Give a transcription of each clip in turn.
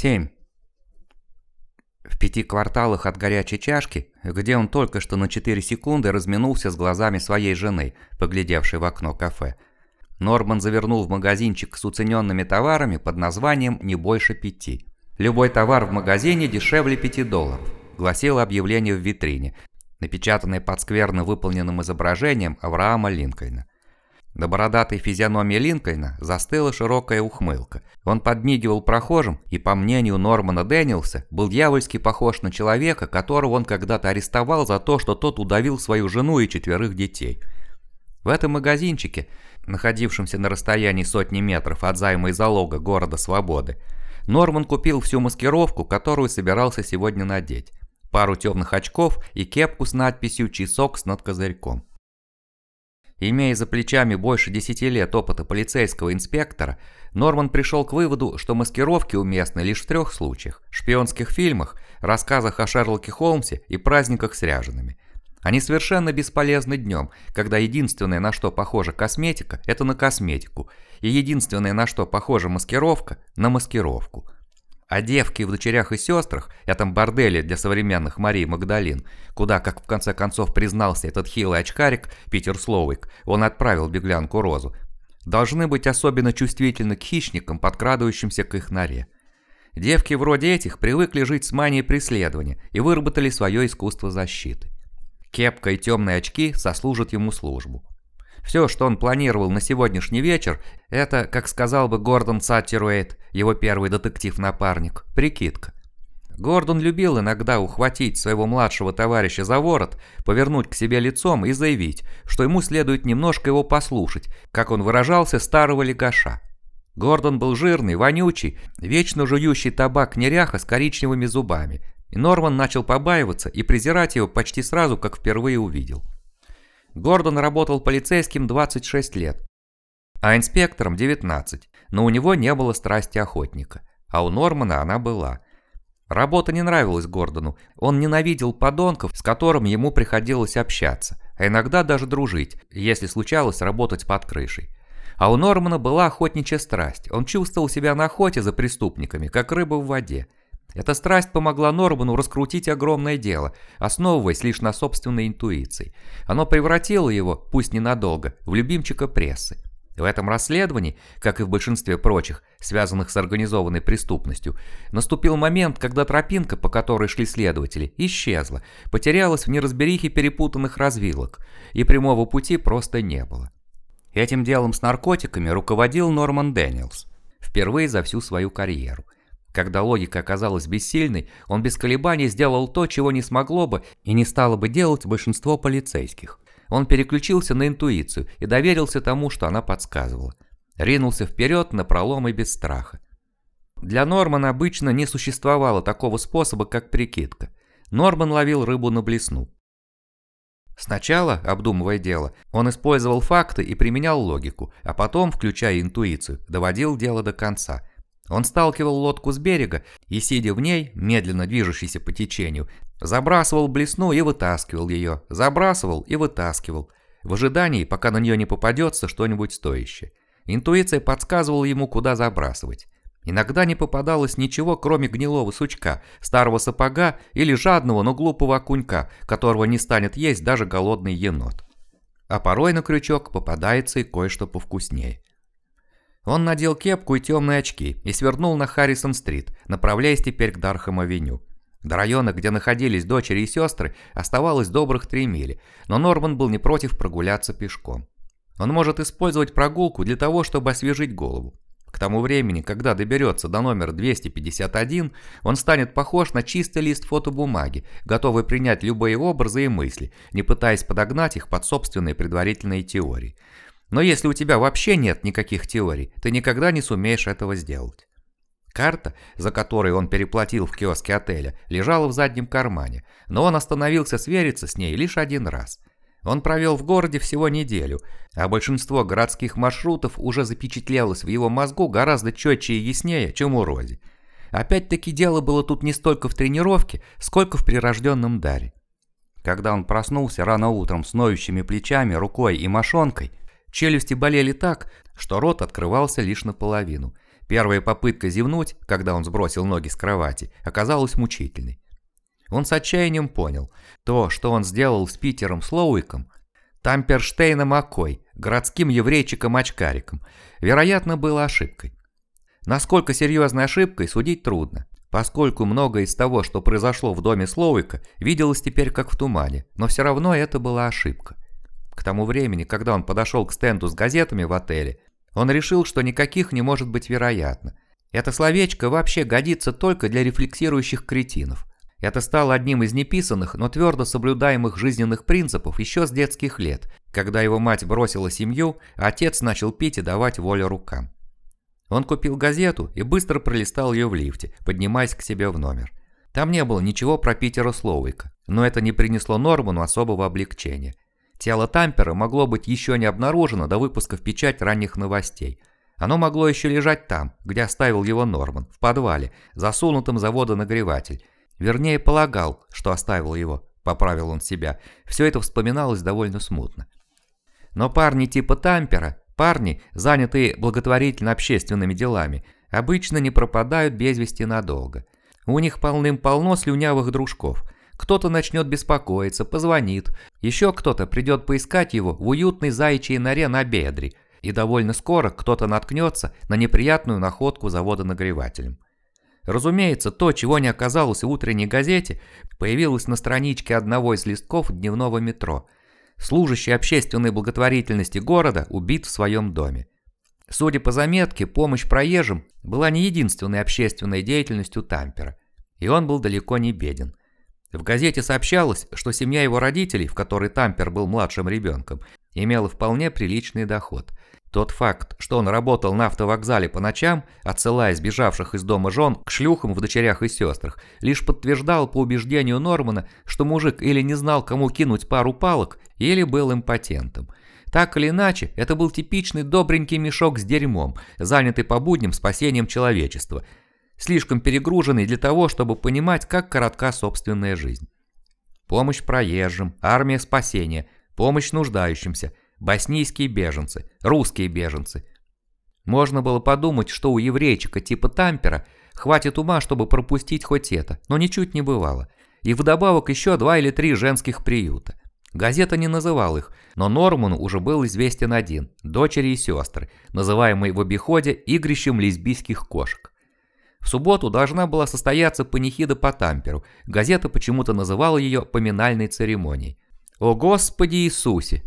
7. В пяти кварталах от горячей чашки, где он только что на 4 секунды разминулся с глазами своей жены, поглядевшей в окно кафе, Норман завернул в магазинчик с уцененными товарами под названием «Не больше пяти». «Любой товар в магазине дешевле 5 долларов», гласило объявление в витрине, напечатанное под скверно выполненным изображением Авраама Линкольна. На бородатой физиономии Линкольна застыла широкая ухмылка. Он подмигивал прохожим и, по мнению Нормана Дэниелса, был дьявольски похож на человека, которого он когда-то арестовал за то, что тот удавил свою жену и четверых детей. В этом магазинчике, находившемся на расстоянии сотни метров от займа и залога города Свободы, Норман купил всю маскировку, которую собирался сегодня надеть. Пару темных очков и кепку с надписью «Часок с надкозырьком». Имея за плечами больше 10 лет опыта полицейского инспектора, Норман пришел к выводу, что маскировки уместны лишь в трех случаях – шпионских фильмах, рассказах о Шерлоке Холмсе и праздниках с ряжеными. Они совершенно бесполезны днем, когда единственное, на что похожа косметика – это на косметику, и единственное, на что похожа маскировка – на маскировку – а девки в дочерях и сестрах, этом борделе для современных Марии Магдалин, куда, как в конце концов признался этот хилый очкарик Питер Слоуик, он отправил беглянку Розу, должны быть особенно чувствительны к хищникам, подкрадывающимся к их норе. Девки вроде этих привыкли жить с манией преследования и выработали свое искусство защиты. Кепка и темные очки сослужат ему службу. Все, что он планировал на сегодняшний вечер, это, как сказал бы Гордон Саттеруэйт, его первый детектив-напарник, прикидка. Гордон любил иногда ухватить своего младшего товарища за ворот, повернуть к себе лицом и заявить, что ему следует немножко его послушать, как он выражался, старого легаша. Гордон был жирный, вонючий, вечно жующий табак неряха с коричневыми зубами, и Норман начал побаиваться и презирать его почти сразу, как впервые увидел. Гордон работал полицейским 26 лет, а инспектором 19, но у него не было страсти охотника, а у Нормана она была. Работа не нравилась Гордону, он ненавидел подонков, с которыми ему приходилось общаться, а иногда даже дружить, если случалось работать под крышей. А у Нормана была охотничья страсть, он чувствовал себя на охоте за преступниками, как рыба в воде. Эта страсть помогла Норману раскрутить огромное дело, основываясь лишь на собственной интуиции. Оно превратило его, пусть ненадолго, в любимчика прессы. В этом расследовании, как и в большинстве прочих, связанных с организованной преступностью, наступил момент, когда тропинка, по которой шли следователи, исчезла, потерялась в неразберихе перепутанных развилок, и прямого пути просто не было. Этим делом с наркотиками руководил Норман Дэниелс, впервые за всю свою карьеру – когда логика оказалась бессильной, он без колебаний сделал то, чего не смогло бы и не стало бы делать большинство полицейских. Он переключился на интуицию и доверился тому, что она подсказывала. Ринулся вперед на пролом и без страха. Для Нормана обычно не существовало такого способа, как прикидка. Норман ловил рыбу на блесну. Сначала, обдумывая дело, он использовал факты и применял логику, а потом, включая интуицию, доводил дело до конца – он сталкивал лодку с берега и, сидя в ней, медленно движущейся по течению, забрасывал блесну и вытаскивал ее, забрасывал и вытаскивал, в ожидании, пока на нее не попадется что-нибудь стоящее. Интуиция подсказывала ему, куда забрасывать. Иногда не попадалось ничего, кроме гнилого сучка, старого сапога или жадного, но глупого окунька, которого не станет есть даже голодный енот. А порой на крючок попадается и кое-что повкуснее. Он надел кепку и темные очки и свернул на Харрисон-стрит, направляясь теперь к Дархам-авеню. До района, где находились дочери и сестры, оставалось добрых три мили, но Норман был не против прогуляться пешком. Он может использовать прогулку для того, чтобы освежить голову. К тому времени, когда доберется до номера 251, он станет похож на чистый лист фотобумаги, готовый принять любые образы и мысли, не пытаясь подогнать их под собственные предварительные теории. Но если у тебя вообще нет никаких теорий, ты никогда не сумеешь этого сделать. Карта, за которой он переплатил в киоске отеля, лежала в заднем кармане, но он остановился свериться с ней лишь один раз. Он провел в городе всего неделю, а большинство городских маршрутов уже запечатлелось в его мозгу гораздо четче и яснее, чем у Рози. Опять-таки дело было тут не столько в тренировке, сколько в прирожденном даре. Когда он проснулся рано утром с ноющими плечами, рукой и мошонкой, Челюсти болели так, что рот открывался лишь наполовину. Первая попытка зевнуть, когда он сбросил ноги с кровати, оказалась мучительной. Он с отчаянием понял, то, что он сделал с Питером Слоуиком, Тамперштейном Акой, городским еврейчиком-очкариком, вероятно, было ошибкой. Насколько серьезной ошибкой, судить трудно, поскольку многое из того, что произошло в доме Слоуика, виделось теперь как в тумане, но все равно это была ошибка. К тому времени, когда он подошел к стенду с газетами в отеле, он решил, что никаких не может быть вероятно. Это словечко вообще годится только для рефлексирующих кретинов. Это стало одним из неписанных, но твердо соблюдаемых жизненных принципов еще с детских лет, когда его мать бросила семью, а отец начал пить и давать волю рукам. Он купил газету и быстро пролистал ее в лифте, поднимаясь к себе в номер. Там не было ничего про Питера Слоуика, но это не принесло Норману особого облегчения. Тело Тампера могло быть еще не обнаружено до выпуска в печать ранних новостей. Оно могло еще лежать там, где оставил его Норман, в подвале, засунутым за водонагреватель, Вернее, полагал, что оставил его, поправил он себя. Все это вспоминалось довольно смутно. Но парни типа Тампера, парни, занятые благотворительно-общественными делами, обычно не пропадают без вести надолго. У них полным-полно слюнявых дружков. Кто-то начнет беспокоиться, позвонит. Еще кто-то придет поискать его в уютной заячьей норе на бедре. И довольно скоро кто-то наткнется на неприятную находку завода нагревателем. Разумеется, то, чего не оказалось в утренней газете, появилось на страничке одного из листков дневного метро. Служащий общественной благотворительности города убит в своем доме. Судя по заметке, помощь проезжим была не единственной общественной деятельностью Тампера, и он был далеко не беден. В газете сообщалось, что семья его родителей, в которой Тампер был младшим ребенком, имела вполне приличный доход – тот факт, что он работал на автовокзале по ночам, отсылая сбежавших из дома жен к шлюхам в дочерях и сестрах, лишь подтверждал по убеждению Нормана, что мужик или не знал, кому кинуть пару палок, или был импотентом. Так или иначе, это был типичный добренький мешок с дерьмом, занятый по будням спасением человечества, слишком перегруженный для того, чтобы понимать, как коротка собственная жизнь. Помощь проезжим, армия спасения, помощь нуждающимся – боснийские беженцы, русские беженцы. Можно было подумать, что у еврейчика типа Тампера хватит ума, чтобы пропустить хоть это, но ничуть не бывало. И вдобавок еще два или три женских приюта. Газета не называл их, но Норману уже был известен один – дочери и сестры, называемые в обиходе игрищем лесбийских кошек. В субботу должна была состояться панихида по Тамперу, газета почему-то называла ее поминальной церемонией. «О Господи Иисусе!»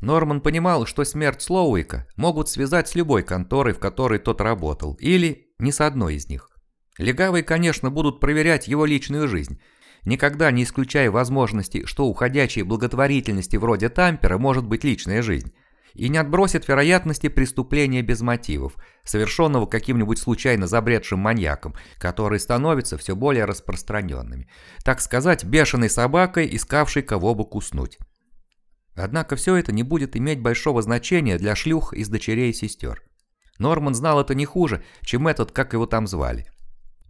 Норман понимал, что смерть Слоуика могут связать с любой конторой, в которой тот работал, или не с одной из них. Легавые, конечно, будут проверять его личную жизнь, никогда не исключая возможности, что у ходячей благотворительности вроде Тампера может быть личная жизнь, и не отбросят вероятности преступления без мотивов, совершенного каким-нибудь случайно забредшим маньяком, которые становятся все более распространенными. Так сказать, бешеной собакой, искавшей кого бы куснуть. Однако все это не будет иметь большого значения для шлюх из дочерей и сестер. Норман знал это не хуже, чем этот, как его там звали.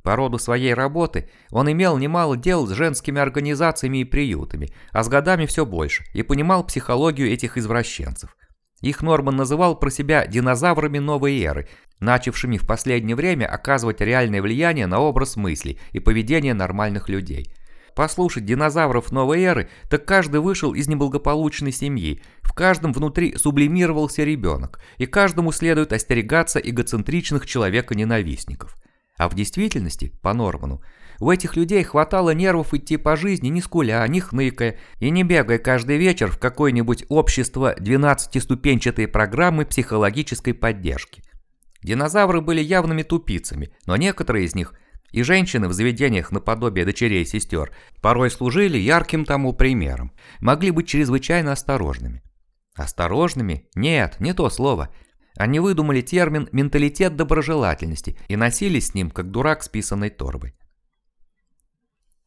По роду своей работы он имел немало дел с женскими организациями и приютами, а с годами все больше, и понимал психологию этих извращенцев. Их Норман называл про себя динозаврами новой эры, начавшими в последнее время оказывать реальное влияние на образ мыслей и поведение нормальных людей – послушать динозавров новой эры, так каждый вышел из неблагополучной семьи, в каждом внутри сублимировался ребенок, и каждому следует остерегаться эгоцентричных человека-ненавистников. А в действительности, по Норману, у этих людей хватало нервов идти по жизни не скуля, не хныкая и не бегая каждый вечер в какое-нибудь общество 12-ступенчатой программы психологической поддержки. Динозавры были явными тупицами, но некоторые из них и женщины в заведениях наподобие дочерей и сестер порой служили ярким тому примером, могли быть чрезвычайно осторожными. Осторожными? Нет, не то слово. Они выдумали термин «менталитет доброжелательности» и носились с ним, как дурак с писаной торбой.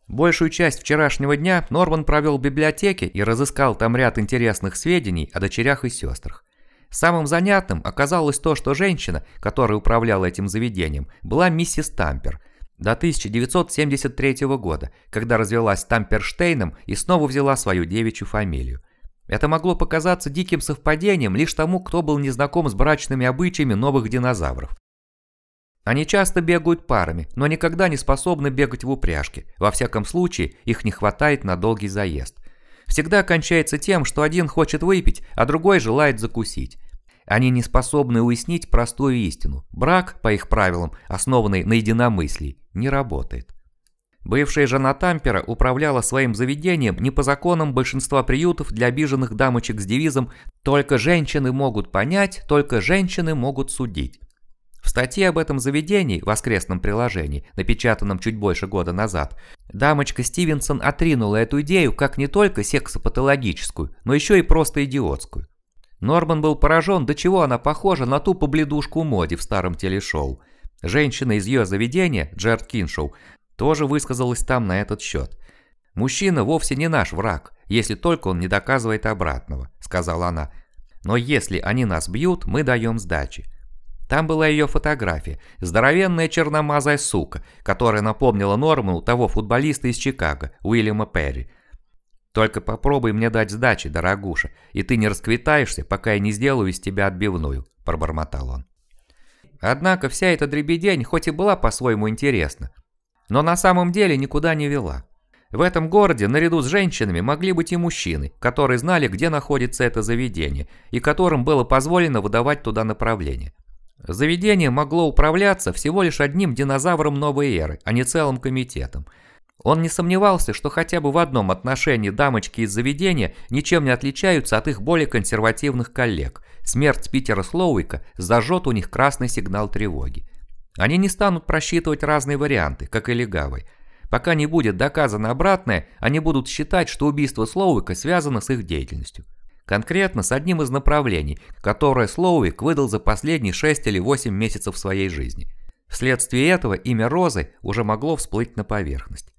Большую часть вчерашнего дня Норман провел в библиотеке и разыскал там ряд интересных сведений о дочерях и сестрах. Самым занятным оказалось то, что женщина, которая управляла этим заведением, была миссис Тампер, до 1973 года, когда развелась Тамперштейном и снова взяла свою девичью фамилию. Это могло показаться диким совпадением лишь тому, кто был незнаком с брачными обычаями новых динозавров. Они часто бегают парами, но никогда не способны бегать в упряжке. Во всяком случае, их не хватает на долгий заезд. Всегда кончается тем, что один хочет выпить, а другой желает закусить. Они не способны уяснить простую истину. Брак, по их правилам, основанный на единомыслии, не работает. Бывшая жена Тампера управляла своим заведением не по законам большинства приютов для обиженных дамочек с девизом «Только женщины могут понять, только женщины могут судить». В статье об этом заведении в воскресном приложении, напечатанном чуть больше года назад, дамочка Стивенсон отринула эту идею как не только сексопатологическую, но еще и просто идиотскую. Норман был поражен, до чего она похожа на ту побледушку Моди в старом телешоу. Женщина из ее заведения, Джерд Киншоу, тоже высказалась там на этот счет. «Мужчина вовсе не наш враг, если только он не доказывает обратного», — сказала она. «Но если они нас бьют, мы даем сдачи». Там была ее фотография, здоровенная черномазая сука, которая напомнила Норману того футболиста из Чикаго, Уильяма Перри. «Только попробуй мне дать сдачи, дорогуша, и ты не расквитаешься, пока я не сделаю из тебя отбивную», – пробормотал он. Однако вся эта дребедень хоть и была по-своему интересна, но на самом деле никуда не вела. В этом городе наряду с женщинами могли быть и мужчины, которые знали, где находится это заведение, и которым было позволено выдавать туда направление. Заведение могло управляться всего лишь одним динозавром новой эры, а не целым комитетом. Он не сомневался, что хотя бы в одном отношении дамочки из заведения ничем не отличаются от их более консервативных коллег. Смерть Питера Слоуика зажжет у них красный сигнал тревоги. Они не станут просчитывать разные варианты, как и легавый. Пока не будет доказано обратное, они будут считать, что убийство Слоуика связано с их деятельностью. Конкретно с одним из направлений, которое Слоуик выдал за последние 6 или 8 месяцев своей жизни. Вследствие этого имя Розы уже могло всплыть на поверхность.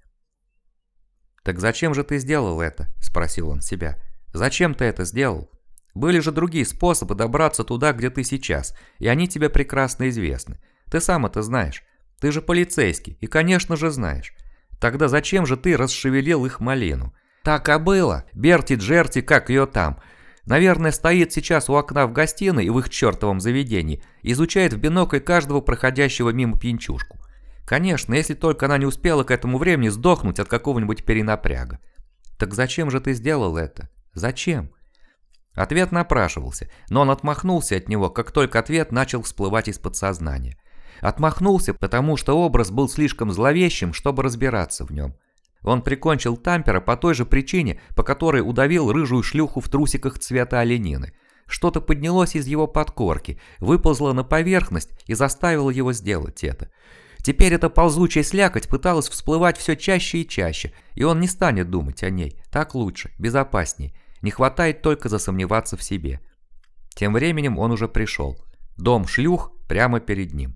«Так зачем же ты сделал это?» – спросил он себя. «Зачем ты это сделал? Были же другие способы добраться туда, где ты сейчас, и они тебе прекрасно известны. Ты сам это знаешь. Ты же полицейский, и конечно же знаешь. Тогда зачем же ты расшевелил их малину? Так а было. Берти Джерти, как ее там. Наверное, стоит сейчас у окна в гостиной и в их чертовом заведении, изучает в бинокль каждого проходящего мимо пьянчушку. Конечно, если только она не успела к этому времени сдохнуть от какого-нибудь перенапряга. Так зачем же ты сделал это? Зачем? Ответ напрашивался, но он отмахнулся от него, как только ответ начал всплывать из подсознания. Отмахнулся, потому что образ был слишком зловещим, чтобы разбираться в нем. Он прикончил Тампера по той же причине, по которой удавил рыжую шлюху в трусиках цвета оленины. Что-то поднялось из его подкорки, выползло на поверхность и заставило его сделать это. Теперь эта ползучая слякоть пыталась всплывать все чаще и чаще, и он не станет думать о ней. Так лучше, безопасней. Не хватает только засомневаться в себе. Тем временем он уже пришел. Дом шлюх прямо перед ним.